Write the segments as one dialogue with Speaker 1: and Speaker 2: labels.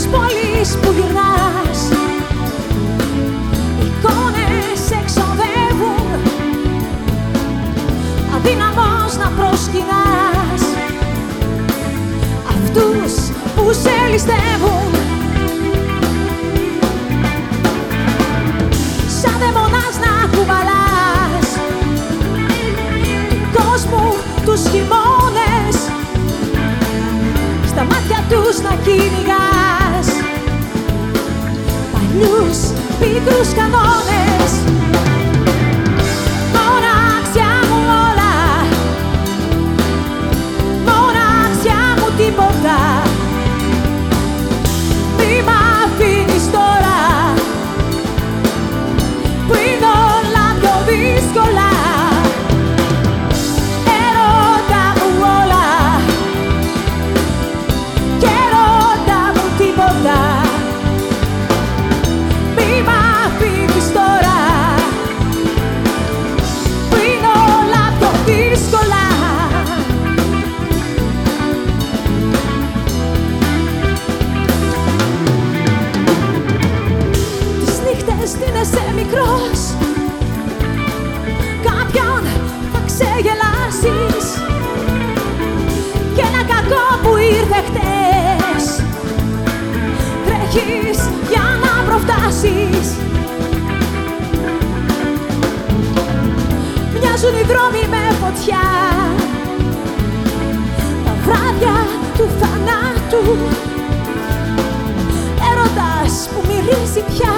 Speaker 1: της πόλης που γυρνάς. Εικόνες εξοδεύουν. Αδύναμος να προσκυνάς. Αυτούς που σε ληστεύουν. Σαν δαιμονάς να κουβαλάς. Του κόσμου τους χειμώνες. Στα μάτια τους να κυνηγάς. Παλιούς πικρούς κανόνες δρόμοι με φωτιά. Τα βράδια του θανάτου. Έρωτας που μυρίζει πια.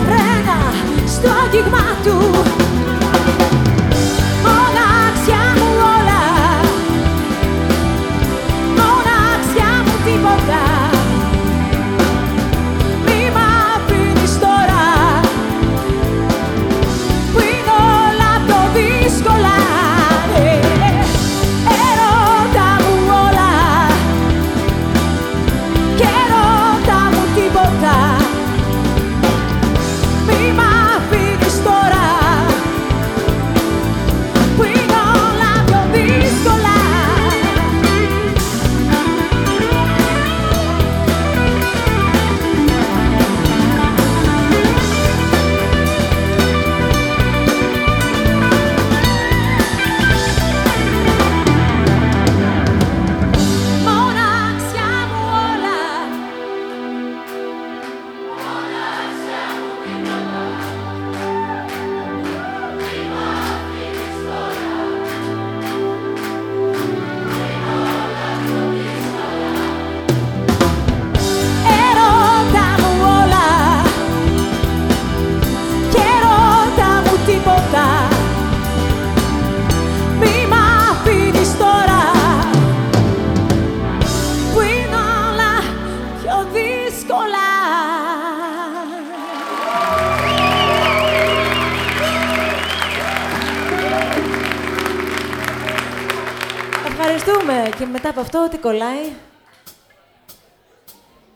Speaker 1: Αρένα στο άγγιγμά του Ευχαριστούμε. Και μετά από αυτό τι κολλάει;